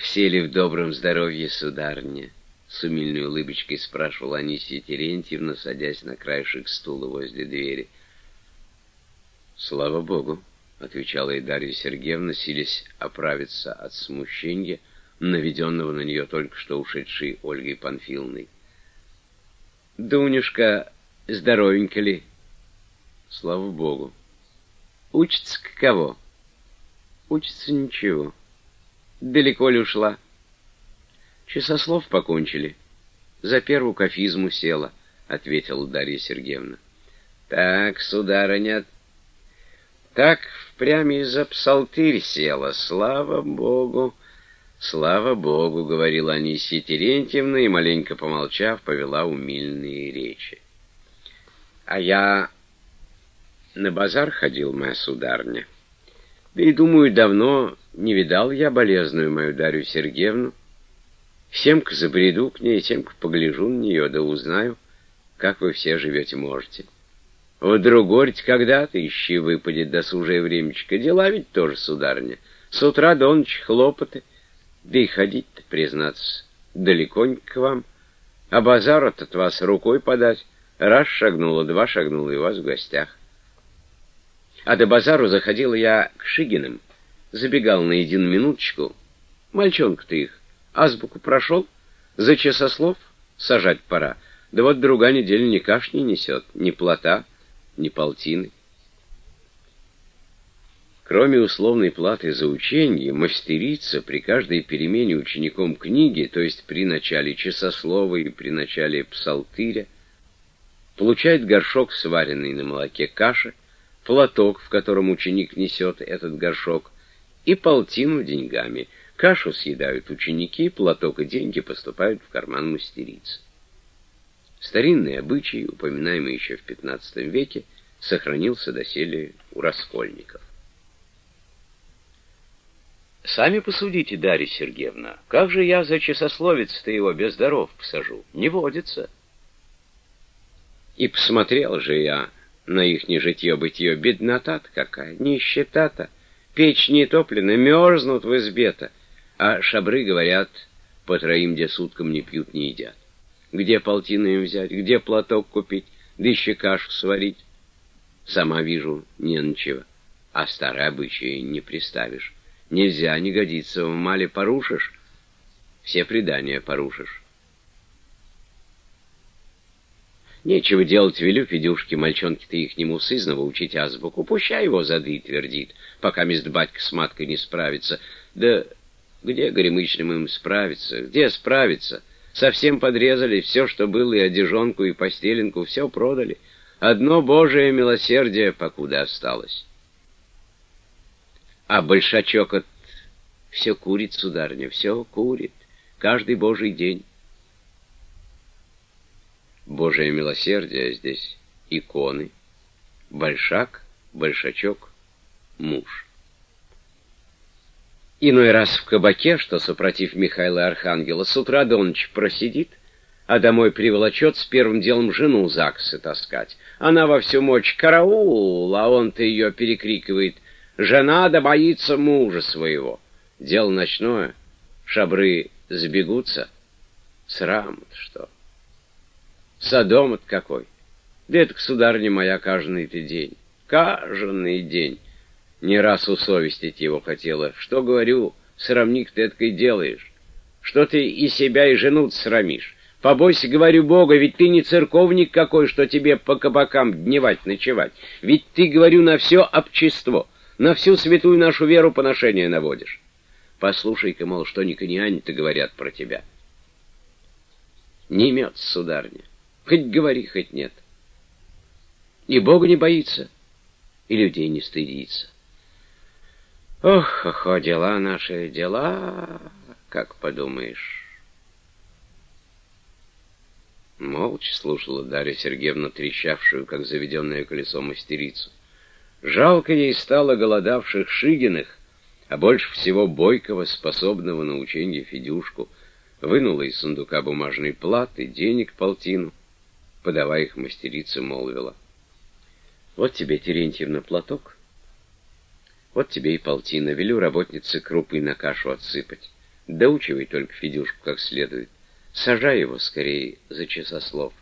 Все ли в добром здоровье, сударыня? С умильной улыбочкой спрашивала Анисия Терентьевна, садясь на краешек стула возле двери. «Слава Богу!» — отвечала и Дарья Сергеевна, силясь оправиться от смущения, наведенного на нее только что ушедшей Ольгой Панфиловной. «Дунюшка, здоровенька ли?» «Слава Богу!» «Учится каково?» «Учится ничего. Далеко ли ушла?» Часослов покончили. За первую кафизму села, — ответила Дарья Сергеевна. Так, сударыня, так впрямь из-за псалтырь села, слава богу. Слава богу, — говорила Анисия Терентьевна и, маленько помолчав, повела умильные речи. А я на базар ходил, моя сударня. Да и, думаю, давно не видал я болезную мою Дарью Сергеевну, Семка забреду к ней, семка погляжу на нее, да узнаю, как вы все живете можете. Вот другорь когда-то ищи выпадет досужее времечко. Дела ведь тоже, сударыня. С утра до ночи хлопоты. Да и ходить-то, признаться, далеконько к вам. А базар от вас рукой подать. Раз шагнула, два шагнула, и вас в гостях. А до базару заходила я к Шигиным. Забегал на един минуточку. Мальчонка-то их Азбуку прошел, за часослов сажать пора. Да вот другая неделя ни каш не несет, ни плота, ни полтины. Кроме условной платы за учение, мастерица при каждой перемене учеником книги, то есть при начале часослова и при начале псалтыря, получает горшок, сваренный на молоке каши, платок, в котором ученик несет этот горшок, и полтину деньгами — Кашу съедают ученики, платок и деньги поступают в карман мастерицы. Старинный обычай, упоминаемый еще в XV веке, сохранился доселе у раскольников. Сами посудите, Дарья Сергеевна, как же я за часословец-то его без даров посажу? Не водится. И посмотрел же я на их житье-бытье, беднота-то какая, нищета-то, печь не топлена, мерзнут в избе-то, а шабры, говорят, по троим где суткам не пьют, не едят. Где полтину им взять, где платок купить, да еще кашу сварить? Сама вижу, не ничего. А старые обычаи не приставишь. Нельзя, не годится, в мале порушишь, все предания порушишь. Нечего делать, велю Федюшке, мальчонке-то ихнему сызнова учить азбуку. Пущай его зады твердит, пока мест батька с маткой не справится. Да где горемычным им справиться? Где справиться? Совсем подрезали все, что было, и одежонку, и постеленку, все продали. Одно Божие милосердие покуда осталось. А большачок от все курит, сударня, все курит, каждый Божий день. Божие милосердие здесь иконы, большак, большачок, муж. Иной раз в кабаке, что, супротив Михаила Архангела, с утра до ночи просидит, а домой приволочет с первым делом жену ЗАГСы таскать. Она во всю мочь «караул», а он-то ее перекрикивает «жена да боится мужа своего». Дело ночное, шабры сбегутся. Срам-то что. Содом-то какой. Да это, сударыня моя, каждый ты день. Каждый день. Не раз усовестить его хотела. Что, говорю, срамник ты эткой делаешь? Что ты и себя, и жену срамишь? Побойся, говорю, Бога, ведь ты не церковник какой, что тебе по кабакам дневать, ночевать. Ведь ты, говорю, на все обчество, на всю святую нашу веру поношение наводишь. Послушай-ка, мол, что Никониане-то говорят про тебя. Не имет, сударня. Хоть говори, хоть нет. И Бога не боится, и людей не стыдится. Ох, ох, дела наши, дела, как подумаешь. Молча слушала Дарья Сергеевна, трещавшую, как заведенное колесо, мастерицу. Жалко ей стало голодавших Шигиных, а больше всего Бойкова, способного на учение Федюшку, вынула из сундука бумажный плат и денег полтину, подавая их мастерице, молвила. «Вот тебе, Терентьевна, платок». Вот тебе и полтина. Велю работнице крупы на кашу отсыпать. Доучивай только Федюшку как следует. Сажай его скорее за часослов.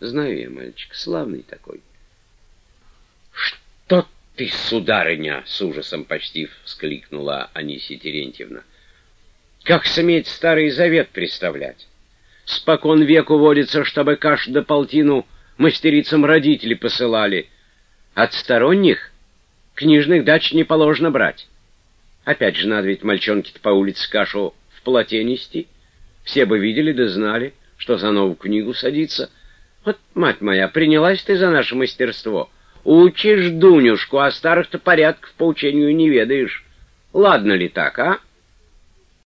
Знаю я, мальчик, славный такой. Что ты, сударыня, с ужасом почти вскликнула Анисия Терентьевна. Как сметь старый завет представлять? Спокон веку водится, чтобы каш да полтину мастерицам родители посылали. От сторонних книжных дач не положено брать. Опять же, надо ведь мальчонки-то по улице кашу полоте нести. Все бы видели да знали, что за новую книгу садится. Вот, мать моя, принялась ты за наше мастерство. Учишь Дунюшку, а старых-то порядков по учению не ведаешь. Ладно ли так, а?